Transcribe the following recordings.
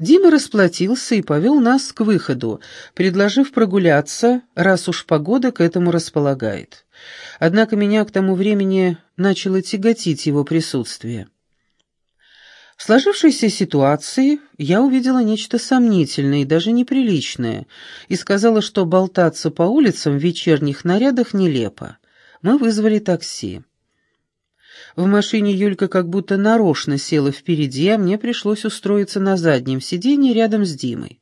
Дима расплатился и повел нас к выходу, предложив прогуляться, раз уж погода к этому располагает. Однако меня к тому времени начало тяготить его присутствие. В сложившейся ситуации я увидела нечто сомнительное и даже неприличное и сказала, что болтаться по улицам в вечерних нарядах нелепо. Мы вызвали такси. В машине Юлька как будто нарочно села впереди, а мне пришлось устроиться на заднем сиденье рядом с Димой.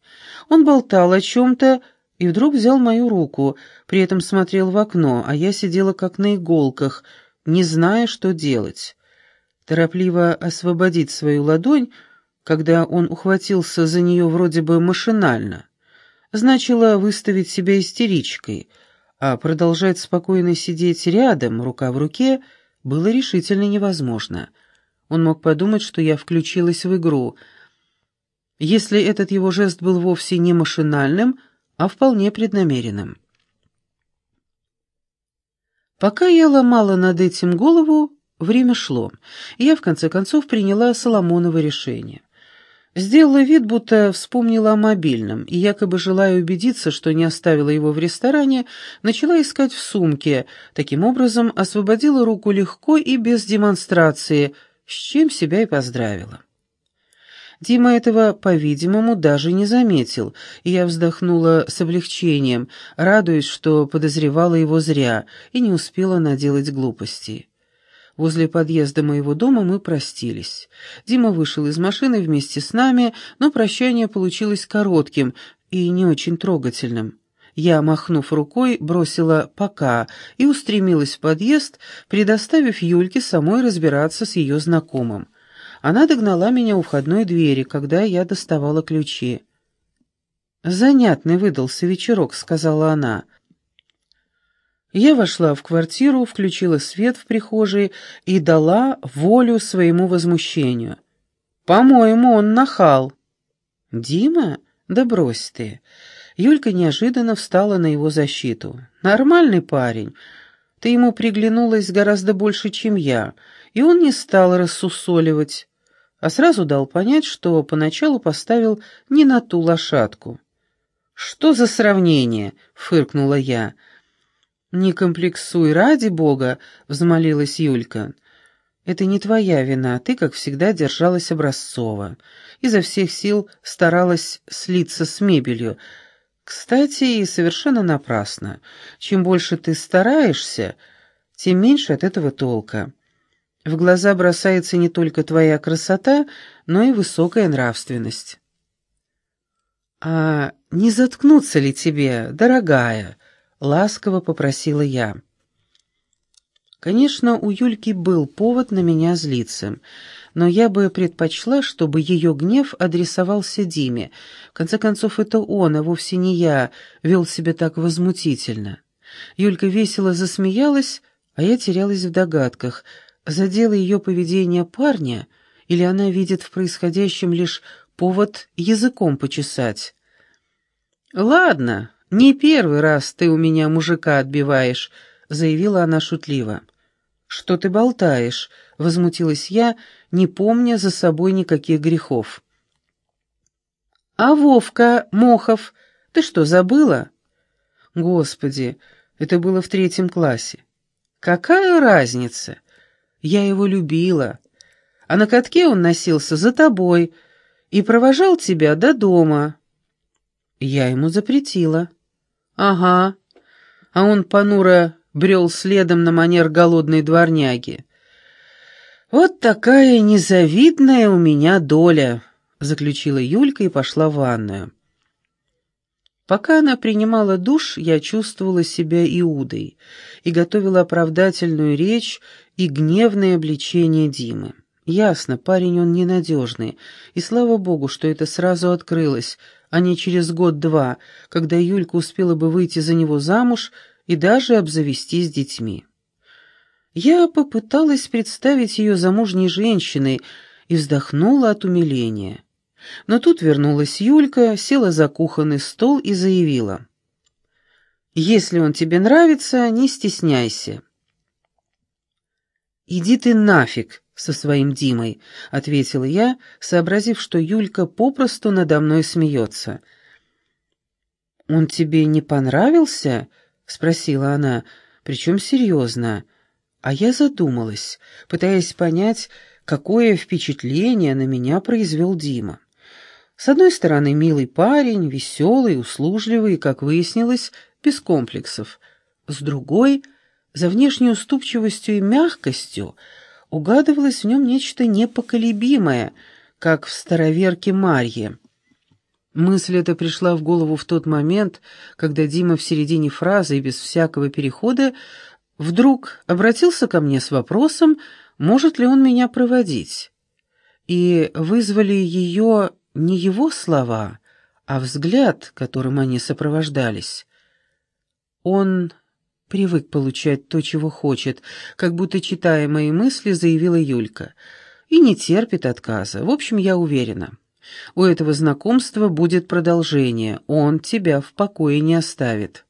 Он болтал о чем-то и вдруг взял мою руку, при этом смотрел в окно, а я сидела как на иголках, не зная, что делать. Торопливо освободить свою ладонь, когда он ухватился за нее вроде бы машинально, значило выставить себя истеричкой, а продолжать спокойно сидеть рядом, рука в руке — было решительно невозможно. Он мог подумать, что я включилась в игру. Если этот его жест был вовсе не машинальным, а вполне преднамеренным. Пока я ломала над этим голову, время шло, и я в конце концов приняла Соломоново решение. Сделала вид, будто вспомнила о мобильном, и, якобы желая убедиться, что не оставила его в ресторане, начала искать в сумке, таким образом освободила руку легко и без демонстрации, с чем себя и поздравила. Дима этого, по-видимому, даже не заметил, и я вздохнула с облегчением, радуясь, что подозревала его зря и не успела наделать глупостей. Возле подъезда моего дома мы простились. Дима вышел из машины вместе с нами, но прощание получилось коротким и не очень трогательным. Я, махнув рукой, бросила «пока» и устремилась в подъезд, предоставив Юльке самой разбираться с ее знакомым. Она догнала меня у входной двери, когда я доставала ключи. «Занятный выдался вечерок», — сказала она. Я вошла в квартиру, включила свет в прихожей и дала волю своему возмущению. «По-моему, он нахал». «Дима? Да брось ты». Юлька неожиданно встала на его защиту. «Нормальный парень. Ты ему приглянулась гораздо больше, чем я, и он не стал рассусоливать, а сразу дал понять, что поначалу поставил не на ту лошадку». «Что за сравнение?» — фыркнула я. «Не комплексуй, ради бога!» — взмолилась Юлька. «Это не твоя вина, ты, как всегда, держалась образцово. Изо всех сил старалась слиться с мебелью. Кстати, и совершенно напрасно. Чем больше ты стараешься, тем меньше от этого толка. В глаза бросается не только твоя красота, но и высокая нравственность». «А не заткнуться ли тебе, дорогая?» Ласково попросила я. Конечно, у Юльки был повод на меня злиться, но я бы предпочла, чтобы ее гнев адресовался Диме. В конце концов, это он, а вовсе не я, вел себя так возмутительно. Юлька весело засмеялась, а я терялась в догадках, задело ее поведение парня, или она видит в происходящем лишь повод языком почесать. «Ладно, «Не первый раз ты у меня мужика отбиваешь», — заявила она шутливо. «Что ты болтаешь?» — возмутилась я, не помня за собой никаких грехов. «А Вовка, Мохов, ты что, забыла?» «Господи, это было в третьем классе. Какая разница? Я его любила. А на катке он носился за тобой и провожал тебя до дома». Я ему запретила. «Ага». А он понуро брел следом на манер голодной дворняги. «Вот такая незавидная у меня доля», — заключила Юлька и пошла в ванную. Пока она принимала душ, я чувствовала себя Иудой и готовила оправдательную речь и гневное обличение Димы. Ясно, парень он ненадежный, и слава богу, что это сразу открылось, а не через год-два, когда Юлька успела бы выйти за него замуж и даже обзавестись детьми. Я попыталась представить ее замужней женщиной и вздохнула от умиления. Но тут вернулась Юлька, села за кухонный стол и заявила. «Если он тебе нравится, не стесняйся». «Иди ты нафиг со своим Димой», — ответила я, сообразив, что Юлька попросту надо мной смеется. «Он тебе не понравился?» — спросила она, причем серьезно. А я задумалась, пытаясь понять, какое впечатление на меня произвел Дима. С одной стороны, милый парень, веселый, услужливый, как выяснилось, без комплексов. С другой, за внешней уступчивостью и мягкостью угадывалось в нем нечто непоколебимое, как в староверке Марье. Мысль эта пришла в голову в тот момент, когда Дима в середине фразы и без всякого перехода вдруг обратился ко мне с вопросом, может ли он меня проводить. И вызвали ее не его слова, а взгляд, которым они сопровождались. Он привык получать то, чего хочет, как будто, читая мои мысли, заявила Юлька, и не терпит отказа. В общем, я уверена. У этого знакомства будет продолжение, он тебя в покое не оставит.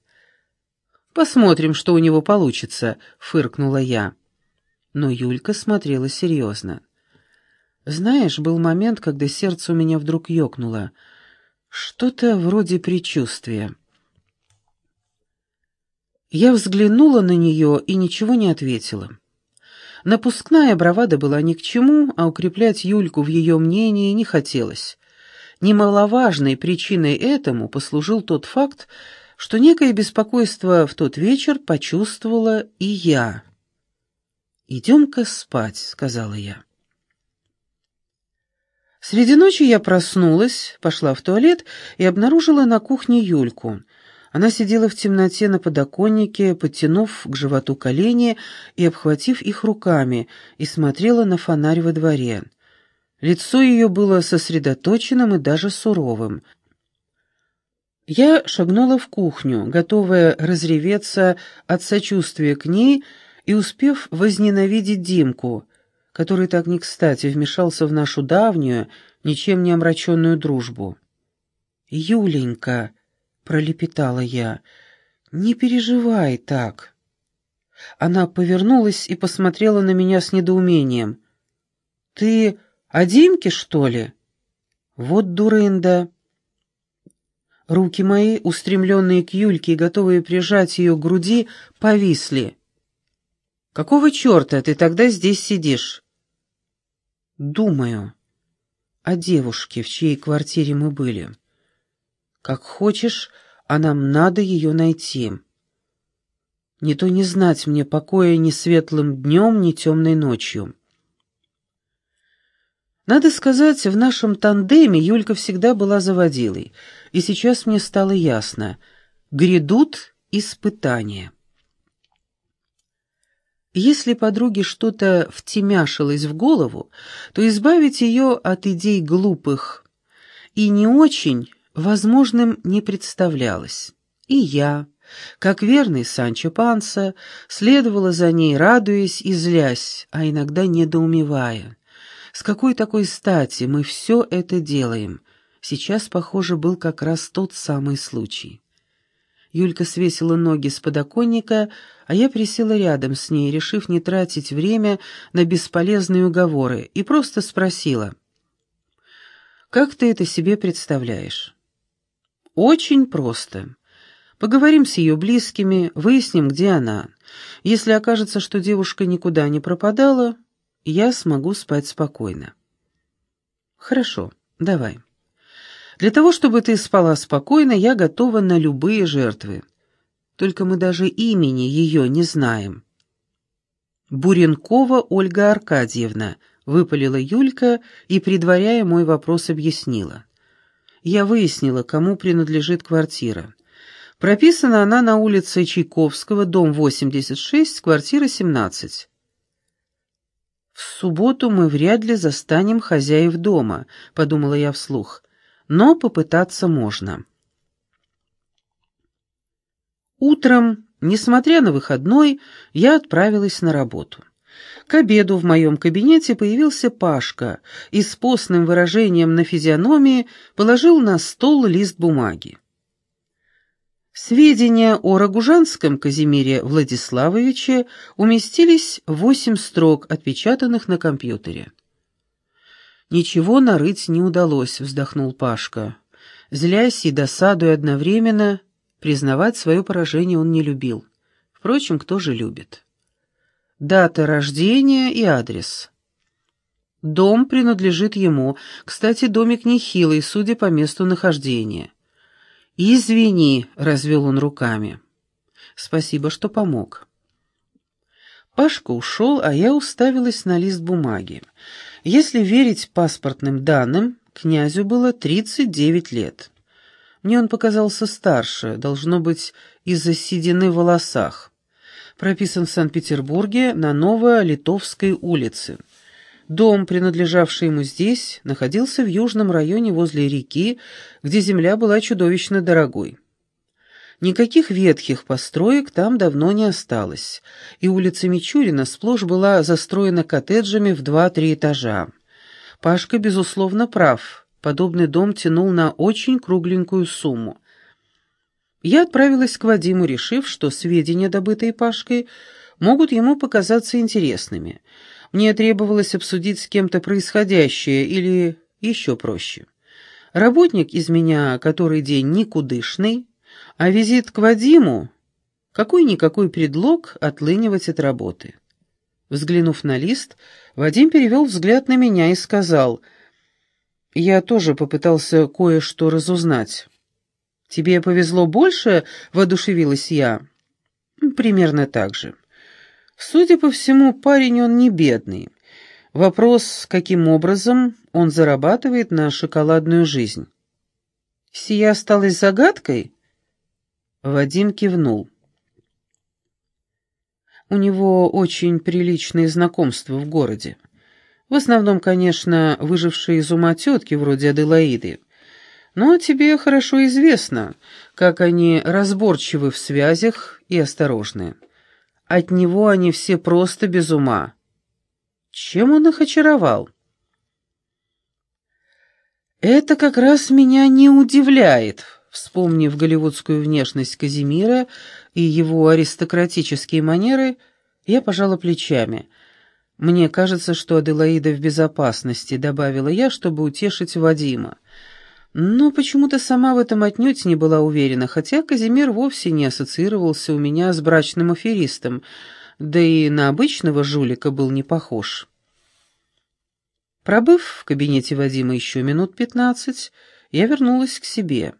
«Посмотрим, что у него получится», — фыркнула я. Но Юлька смотрела серьезно. Знаешь, был момент, когда сердце у меня вдруг ёкнуло. Что-то вроде предчувствия. Я взглянула на нее и ничего не ответила. Напускная бравада была ни к чему, а укреплять Юльку в ее мнении не хотелось. Немаловажной причиной этому послужил тот факт, что некое беспокойство в тот вечер почувствовала и я. «Идем-ка спать», — сказала я. Среди ночи я проснулась, пошла в туалет и обнаружила на кухне Юльку. Она сидела в темноте на подоконнике, подтянув к животу колени и обхватив их руками, и смотрела на фонарь во дворе. Лицо ее было сосредоточенным и даже суровым. Я шагнула в кухню, готовая разреветься от сочувствия к ней и успев возненавидеть Димку, который так не кстати вмешался в нашу давнюю, ничем не омраченную дружбу. «Юленька», — пролепетала я, — «не переживай так». Она повернулась и посмотрела на меня с недоумением. «Ты о Димке, что ли?» «Вот дурында». Руки мои, устремленные к Юльке и готовые прижать ее к груди, повисли. «Какого черта ты тогда здесь сидишь?» «Думаю о девушке, в чьей квартире мы были. Как хочешь, а нам надо ее найти. Не то не знать мне покоя ни светлым днем, ни темной ночью». Надо сказать, в нашем тандеме Юлька всегда была заводилой, и сейчас мне стало ясно — грядут испытания. Если подруге что-то втемяшилось в голову, то избавить ее от идей глупых и не очень возможным не представлялось. И я, как верный Санчо Панса, следовала за ней, радуясь и злясь, а иногда недоумевая. С какой такой стати мы все это делаем? Сейчас, похоже, был как раз тот самый случай. Юлька свесила ноги с подоконника, а я присела рядом с ней, решив не тратить время на бесполезные уговоры, и просто спросила. «Как ты это себе представляешь?» «Очень просто. Поговорим с ее близкими, выясним, где она. Если окажется, что девушка никуда не пропадала, я смогу спать спокойно». «Хорошо, давай». Для того, чтобы ты спала спокойно, я готова на любые жертвы. Только мы даже имени ее не знаем». «Буренкова Ольга Аркадьевна», — выпалила Юлька и, предваряя мой вопрос, объяснила. «Я выяснила, кому принадлежит квартира. Прописана она на улице Чайковского, дом 86, квартира 17». «В субботу мы вряд ли застанем хозяев дома», — подумала я вслух но попытаться можно. Утром, несмотря на выходной, я отправилась на работу. К обеду в моем кабинете появился Пашка и с постным выражением на физиономии положил на стол лист бумаги. Сведения о Рогужанском Казимире Владиславовиче уместились в восемь строк, отпечатанных на компьютере. «Ничего нарыть не удалось», — вздохнул Пашка. Злясь и досадуя одновременно, признавать свое поражение он не любил. Впрочем, кто же любит? Дата рождения и адрес. Дом принадлежит ему. Кстати, домик нехилый, судя по месту нахождения. «Извини», — развел он руками. «Спасибо, что помог». Пашка ушел, а я уставилась на лист бумаги. Если верить паспортным данным, князю было 39 лет. Мне он показался старше, должно быть, из-за седины в волосах. Прописан в Санкт-Петербурге на Ново-Литовской улице. Дом, принадлежавший ему здесь, находился в южном районе возле реки, где земля была чудовищно дорогой. Никаких ветхих построек там давно не осталось, и улица Мичурина сплошь была застроена коттеджами в два-три этажа. Пашка, безусловно, прав. Подобный дом тянул на очень кругленькую сумму. Я отправилась к Вадиму, решив, что сведения, добытые Пашкой, могут ему показаться интересными — мне требовалось обсудить с кем-то происходящее или еще проще. Работник из меня который день никудышный, а визит к Вадиму — какой-никакой предлог отлынивать от работы. Взглянув на лист, Вадим перевел взгляд на меня и сказал, «Я тоже попытался кое-что разузнать». «Тебе повезло больше?» — воодушевилась я. «Примерно так же». Судя по всему, парень он не бедный. Вопрос, каким образом он зарабатывает на шоколадную жизнь. Сия осталась загадкой? Вадим кивнул. У него очень приличные знакомства в городе. В основном, конечно, выжившие из ума тетки вроде Аделаиды. Но тебе хорошо известно, как они разборчивы в связях и осторожны. От него они все просто без ума. Чем он их очаровал? Это как раз меня не удивляет, вспомнив голливудскую внешность Казимира и его аристократические манеры, я пожала плечами. Мне кажется, что Аделаида в безопасности, добавила я, чтобы утешить Вадима. Но почему-то сама в этом отнюдь не была уверена, хотя Казимир вовсе не ассоциировался у меня с брачным аферистом, да и на обычного жулика был не похож. Пробыв в кабинете Вадима еще минут пятнадцать, я вернулась к себе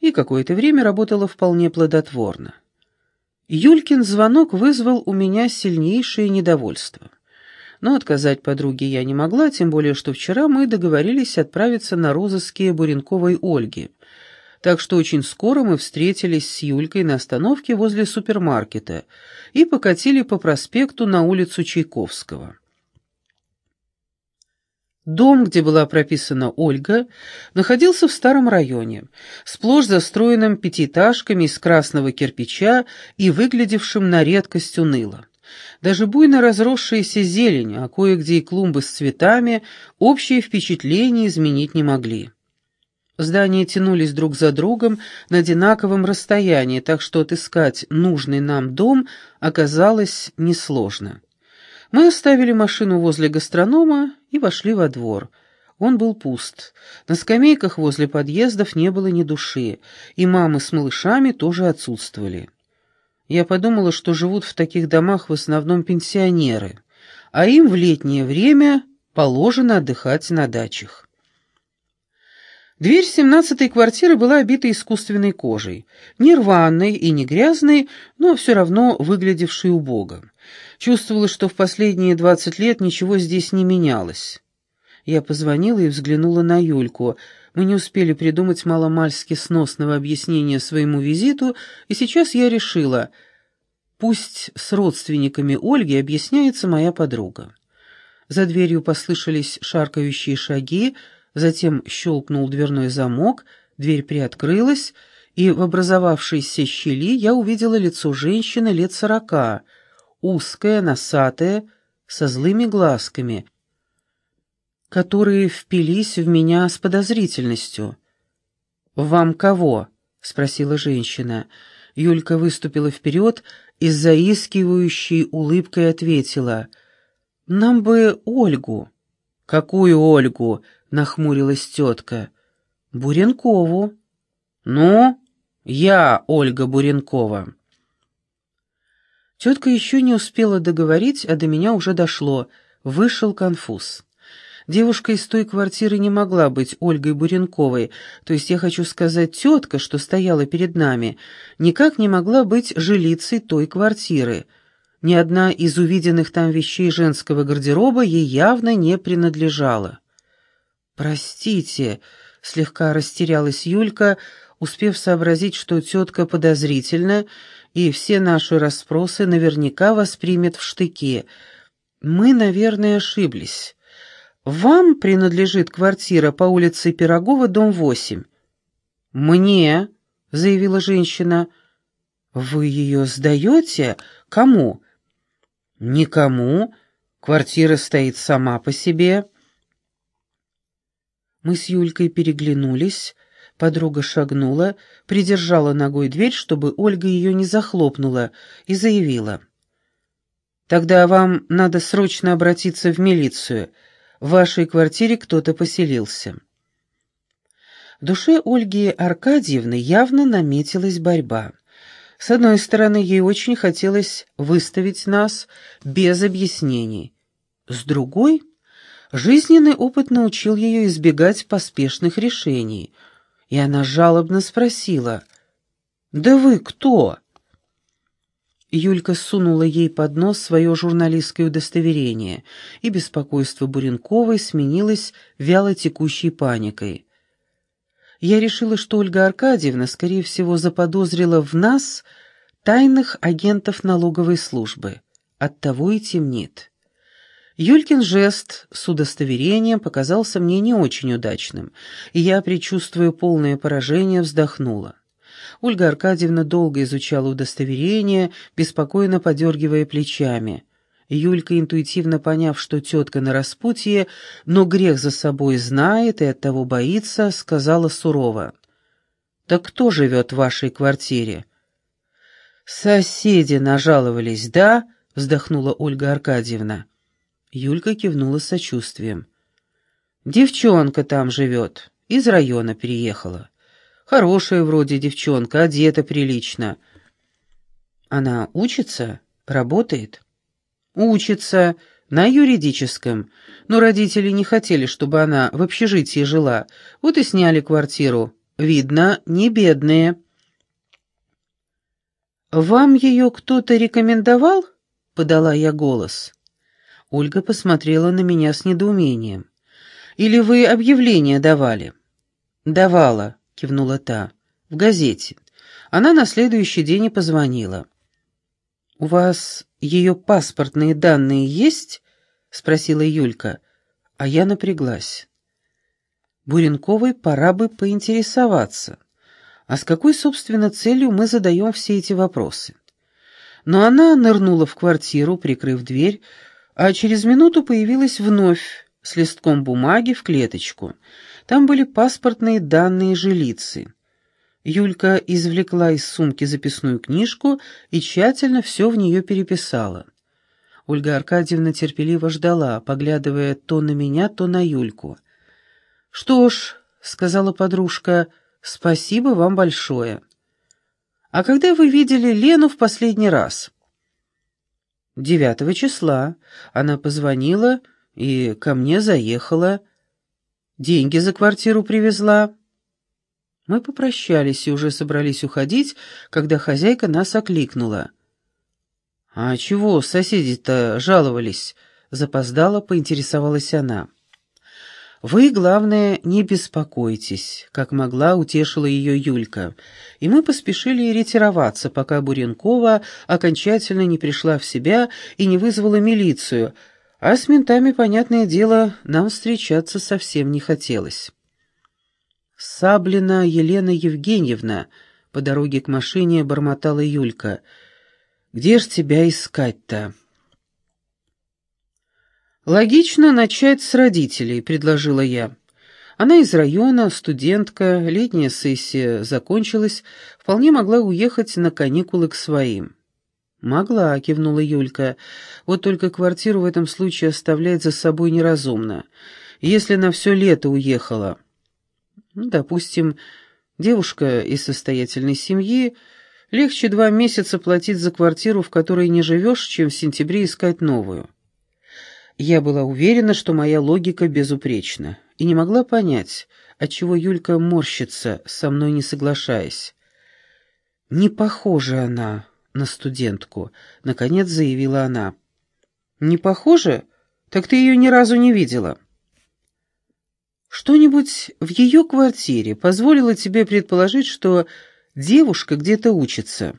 и какое-то время работала вполне плодотворно. Юлькин звонок вызвал у меня сильнейшее недовольство но отказать подруге я не могла, тем более что вчера мы договорились отправиться на розыски Буренковой Ольги. Так что очень скоро мы встретились с Юлькой на остановке возле супермаркета и покатили по проспекту на улицу Чайковского. Дом, где была прописана Ольга, находился в старом районе, сплошь застроенным пятиэтажками из красного кирпича и выглядевшим на редкость уныло. Даже буйно разросшаяся зелень, а кое-где и клумбы с цветами, общее впечатление изменить не могли. Здания тянулись друг за другом на одинаковом расстоянии, так что отыскать нужный нам дом оказалось несложно. Мы оставили машину возле гастронома и вошли во двор. Он был пуст. На скамейках возле подъездов не было ни души, и мамы с малышами тоже отсутствовали. Я подумала, что живут в таких домах в основном пенсионеры, а им в летнее время положено отдыхать на дачах. Дверь семнадцатой квартиры была обита искусственной кожей, не рваной и не грязной, но все равно выглядевшей убого. Чувствовалось, что в последние двадцать лет ничего здесь не менялось. Я позвонила и взглянула на Юльку. Мы не успели придумать маломальски сносного объяснения своему визиту, и сейчас я решила, пусть с родственниками Ольги объясняется моя подруга. За дверью послышались шаркающие шаги, затем щелкнул дверной замок, дверь приоткрылась, и в образовавшейся щели я увидела лицо женщины лет сорока, узкое, носатое, со злыми глазками — которые впились в меня с подозрительностью. «Вам кого?» — спросила женщина. Юлька выступила вперед и с заискивающей улыбкой ответила. «Нам бы Ольгу». «Какую Ольгу?» — нахмурилась тетка. «Буренкову». «Ну, я Ольга Буренкова». Тетка еще не успела договорить, а до меня уже дошло. Вышел конфуз. Девушка из той квартиры не могла быть Ольгой Буренковой, то есть я хочу сказать, тетка, что стояла перед нами, никак не могла быть жилицей той квартиры. Ни одна из увиденных там вещей женского гардероба ей явно не принадлежала. «Простите», — слегка растерялась Юлька, успев сообразить, что тетка подозрительна, и все наши расспросы наверняка воспримет в штыки. «Мы, наверное, ошиблись». Вам принадлежит квартира по улице Пирогова, дом 8. Мне, заявила женщина. Вы ее сдаете? Кому? Никому. Квартира стоит сама по себе. Мы с Юлькой переглянулись. Подруга шагнула, придержала ногой дверь, чтобы Ольга ее не захлопнула, и заявила. «Тогда вам надо срочно обратиться в милицию в вашей квартире кто-то поселился». Душе Ольги Аркадьевны явно наметилась борьба. С одной стороны, ей очень хотелось выставить нас без объяснений. С другой, жизненный опыт научил ее избегать поспешных решений, и она жалобно спросила, «Да вы кто?» Юлька сунула ей под нос свое журналистское удостоверение, и беспокойство Буренковой сменилось вяло текущей паникой. Я решила, что Ольга Аркадьевна, скорее всего, заподозрила в нас тайных агентов налоговой службы. Оттого и темнит. Юлькин жест с удостоверением показался мне не очень удачным, и я, предчувствуя полное поражение, вздохнула. Ольга Аркадьевна долго изучала удостоверение, беспокойно подергивая плечами. Юлька, интуитивно поняв, что тетка на распутье, но грех за собой знает и оттого боится, сказала сурово. «Так кто живет в вашей квартире?» «Соседи нажаловались, да?» — вздохнула Ольга Аркадьевна. Юлька кивнула с сочувствием. «Девчонка там живет, из района переехала. Хорошая вроде девчонка, одета прилично. Она учится? Работает? Учится. На юридическом. Но родители не хотели, чтобы она в общежитии жила. Вот и сняли квартиру. Видно, не бедные. «Вам ее кто-то рекомендовал?» — подала я голос. Ольга посмотрела на меня с недоумением. «Или вы объявление давали?» «Давала», кивнула та. «В газете. Она на следующий день и позвонила». «У вас ее паспортные данные есть?» — спросила Юлька. А я напряглась. Буренковой пора бы поинтересоваться. А с какой, собственно, целью мы задаем все эти вопросы? Но она нырнула в квартиру, прикрыв дверь, а через минуту появилась вновь с листком бумаги в клеточку — там были паспортные данные жилицы. Юлька извлекла из сумки записную книжку и тщательно все в нее переписала. Ольга Аркадьевна терпеливо ждала, поглядывая то на меня, то на Юльку. «Что ж», — сказала подружка, — «спасибо вам большое». «А когда вы видели Лену в последний раз?» «Девятого числа. Она позвонила и ко мне заехала». Деньги за квартиру привезла». Мы попрощались и уже собрались уходить, когда хозяйка нас окликнула. «А чего соседи-то жаловались?» — запоздала, поинтересовалась она. «Вы, главное, не беспокойтесь», — как могла утешила ее Юлька, и мы поспешили ретироваться, пока Буренкова окончательно не пришла в себя и не вызвала милицию — а с ментами, понятное дело, нам встречаться совсем не хотелось. «Саблина Елена Евгеньевна», — по дороге к машине бормотала Юлька, — «где ж тебя искать-то?» «Логично начать с родителей», — предложила я. Она из района, студентка, летняя сессия закончилась, вполне могла уехать на каникулы к своим. «Могла», — кивнула Юлька, — «вот только квартиру в этом случае оставлять за собой неразумно. Если на все лето уехала...» ну, «Допустим, девушка из состоятельной семьи, легче два месяца платить за квартиру, в которой не живешь, чем в сентябре искать новую». Я была уверена, что моя логика безупречна, и не могла понять, отчего Юлька морщится, со мной не соглашаясь. «Не похожа она на студентку», — наконец заявила она. «Не похожа? Так ты ее ни разу не видела». «Что-нибудь в ее квартире позволило тебе предположить, что девушка где-то учится?»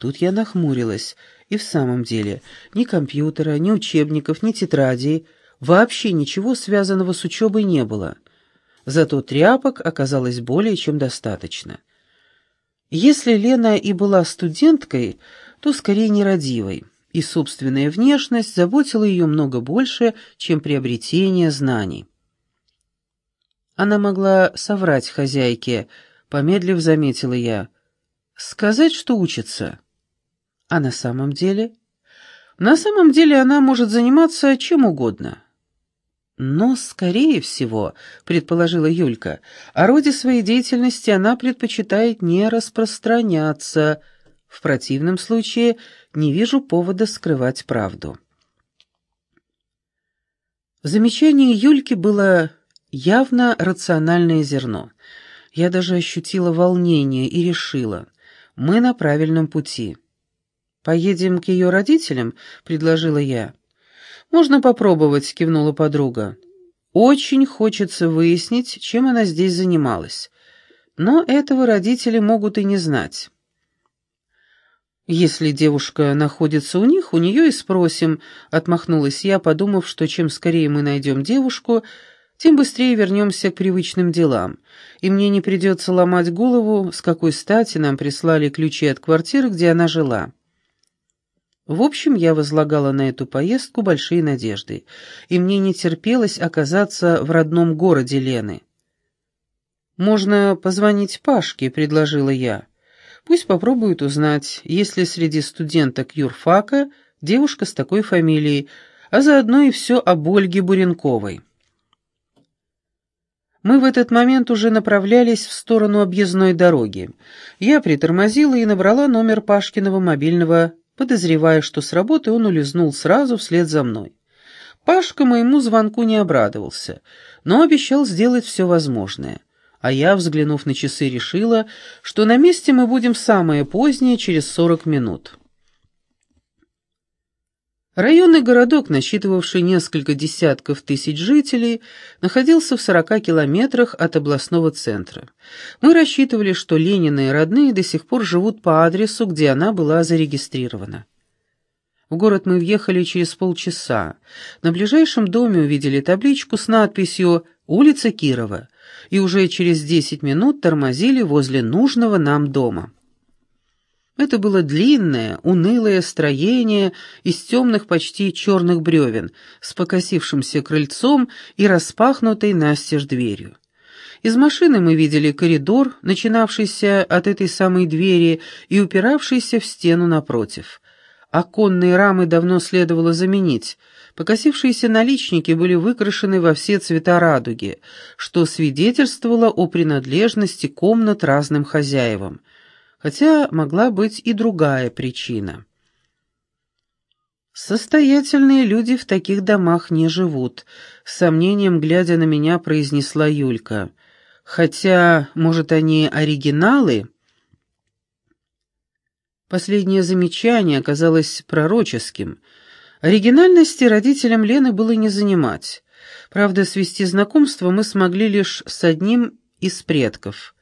Тут я нахмурилась. И в самом деле, ни компьютера, ни учебников, ни тетрадей, вообще ничего связанного с учебой не было. Зато тряпок оказалось более чем достаточно. Если Лена и была студенткой, то скорее нерадивой, и собственная внешность заботила ее много больше, чем приобретение знаний. Она могла соврать хозяйке, помедлив заметила я. «Сказать, что учится». А на самом деле? На самом деле она может заниматься чем угодно. Но, скорее всего, предположила Юлька, о роде своей деятельности она предпочитает не распространяться. В противном случае не вижу повода скрывать правду. В замечании Юльки было явно рациональное зерно. Я даже ощутила волнение и решила, мы на правильном пути. «Поедем к ее родителям?» — предложила я. «Можно попробовать», — кивнула подруга. «Очень хочется выяснить, чем она здесь занималась. Но этого родители могут и не знать». «Если девушка находится у них, у нее и спросим», — отмахнулась я, подумав, что чем скорее мы найдем девушку, тем быстрее вернемся к привычным делам, и мне не придется ломать голову, с какой стати нам прислали ключи от квартиры, где она жила. В общем, я возлагала на эту поездку большие надежды, и мне не терпелось оказаться в родном городе Лены. «Можно позвонить Пашке», — предложила я. «Пусть попробует узнать, есть ли среди студенток юрфака девушка с такой фамилией, а заодно и все об Ольге Буренковой». Мы в этот момент уже направлялись в сторону объездной дороги. Я притормозила и набрала номер Пашкиного мобильного подозревая, что с работы он улизнул сразу вслед за мной. Пашка моему звонку не обрадовался, но обещал сделать все возможное. А я, взглянув на часы, решила, что на месте мы будем самое позднее, через сорок минут. Районный городок, насчитывавший несколько десятков тысяч жителей, находился в 40 километрах от областного центра. Мы рассчитывали, что Ленина и родные до сих пор живут по адресу, где она была зарегистрирована. В город мы въехали через полчаса. На ближайшем доме увидели табличку с надписью «Улица Кирова» и уже через 10 минут тормозили возле нужного нам дома. Это было длинное, унылое строение из темных, почти черных бревен, с покосившимся крыльцом и распахнутой настежь дверью. Из машины мы видели коридор, начинавшийся от этой самой двери и упиравшийся в стену напротив. Оконные рамы давно следовало заменить. Покосившиеся наличники были выкрашены во все цвета радуги, что свидетельствовало о принадлежности комнат разным хозяевам хотя могла быть и другая причина. «Состоятельные люди в таких домах не живут», — с сомнением глядя на меня произнесла Юлька. «Хотя, может, они оригиналы?» Последнее замечание оказалось пророческим. Оригинальности родителям Лены было не занимать. Правда, свести знакомство мы смогли лишь с одним из предков —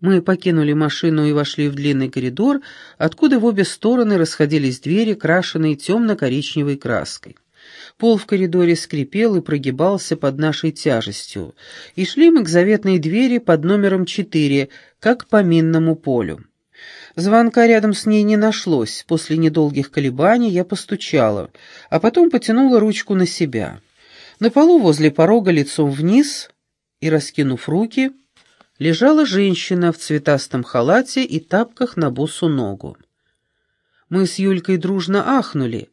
мы покинули машину и вошли в длинный коридор, откуда в обе стороны расходились двери, крашенные темно-коричневой краской. Пол в коридоре скрипел и прогибался под нашей тяжестью, и шли мы к заветной двери под номером четыре, как по минному полю. Звонка рядом с ней не нашлось, после недолгих колебаний я постучала, а потом потянула ручку на себя. На полу возле порога лицом вниз и, раскинув руки, лежала женщина в цветастом халате и тапках на босу ногу. Мы с Юлькой дружно ахнули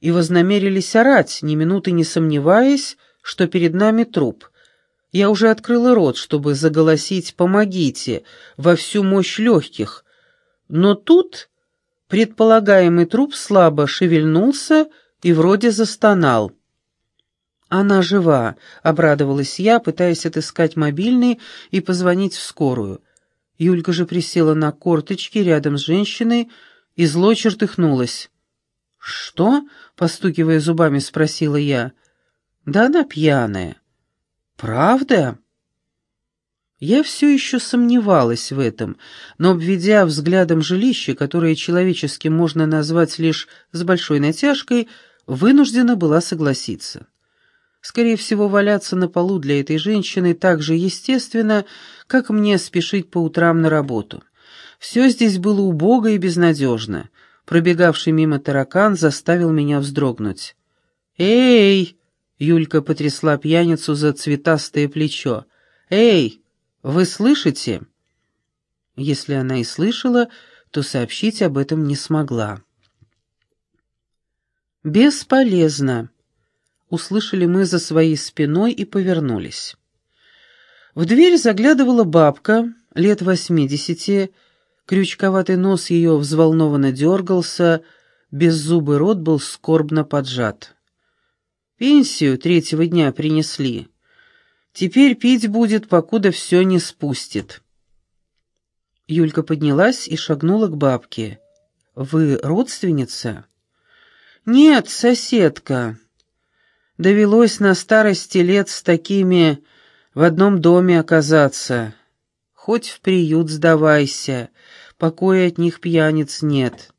и вознамерились орать, ни минуты не сомневаясь, что перед нами труп. Я уже открыла рот, чтобы заголосить «помогите» во всю мощь легких, но тут предполагаемый труп слабо шевельнулся и вроде застонал. «Она жива», — обрадовалась я, пытаясь отыскать мобильный и позвонить в скорую. Юлька же присела на корточки рядом с женщиной и зло чертыхнулась. «Что?» — постукивая зубами, спросила я. «Да она пьяная». «Правда?» Я все еще сомневалась в этом, но, обведя взглядом жилище, которое человечески можно назвать лишь с большой натяжкой, вынуждена была согласиться. Скорее всего, валяться на полу для этой женщины так же естественно, как мне спешить по утрам на работу. Все здесь было убого и безнадежно. Пробегавший мимо таракан заставил меня вздрогнуть. «Эй!» — Юлька потрясла пьяницу за цветастое плечо. «Эй, вы слышите?» Если она и слышала, то сообщить об этом не смогла. «Бесполезно», — услышали мы за своей спиной и повернулись. В дверь заглядывала бабка, лет восьмидесяти, крючковатый нос ее взволнованно дергался, беззубый рот был скорбно поджат. Пенсию третьего дня принесли. Теперь пить будет, покуда все не спустит. Юлька поднялась и шагнула к бабке. «Вы родственница?» «Нет, соседка», Довелось на старости лет с такими в одном доме оказаться. Хоть в приют сдавайся, покоя от них пьяниц нет.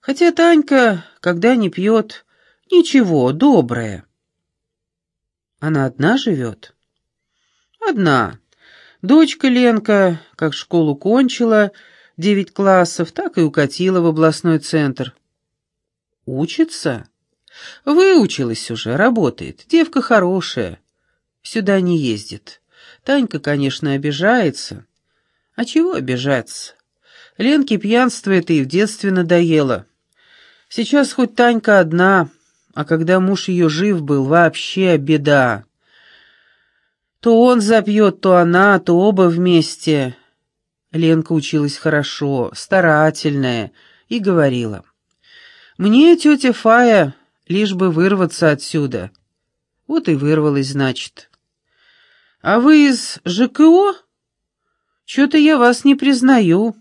Хотя Танька, когда не пьет, ничего, добрая. Она одна живет? Одна. Дочка Ленка, как школу кончила, девять классов, так и укатила в областной центр. Учится? Выучилась уже, работает. Девка хорошая. Сюда не ездит. Танька, конечно, обижается. А чего обижаться? Ленке пьянство это и в детстве надоело. Сейчас хоть Танька одна, а когда муж ее жив был, вообще беда. То он запьет, то она, то оба вместе. Ленка училась хорошо, старательная, и говорила. «Мне тетя Фая лишь бы вырваться отсюда. Вот и вырвалась, значит. А вы из ЖКО? Чё-то я вас не признаю.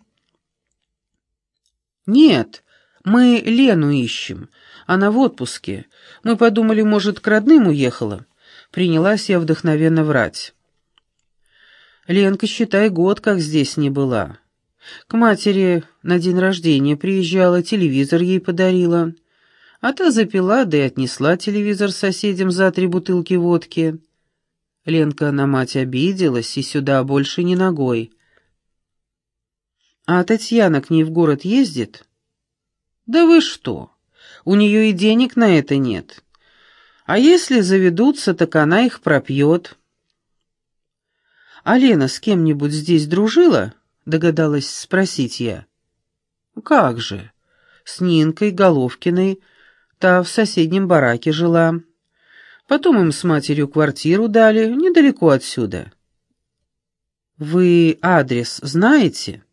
Нет, мы Лену ищем. Она в отпуске. Мы подумали, может, к родным уехала. Принялась я вдохновенно врать. Ленка, считай, год как здесь не была. К матери на день рождения приезжала, телевизор ей подарила. А та запила, да и отнесла телевизор соседям за три бутылки водки. Ленка на мать обиделась и сюда больше не ногой. А Татьяна к ней в город ездит? Да вы что? У нее и денег на это нет. А если заведутся, так она их пропьет. А Лена с кем-нибудь здесь дружила? Догадалась спросить я. Как же? С Нинкой Головкиной, Та в соседнем бараке жила. Потом им с матерью квартиру дали, недалеко отсюда. Вы адрес знаете?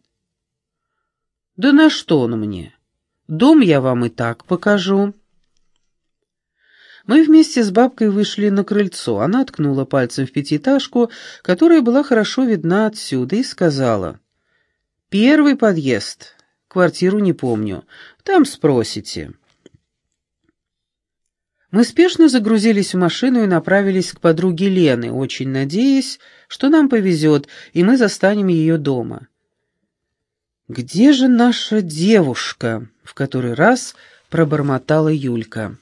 Да на что он мне? Дом я вам и так покажу. Мы вместе с бабкой вышли на крыльцо. Она ткнула пальцем в пятиэтажку, которая была хорошо видна отсюда, и сказала. «Первый подъезд. Квартиру не помню. Там спросите». Мы спешно загрузились в машину и направились к подруге Лены, очень надеясь, что нам повезет, и мы застанем ее дома. «Где же наша девушка?» — в который раз пробормотала Юлька.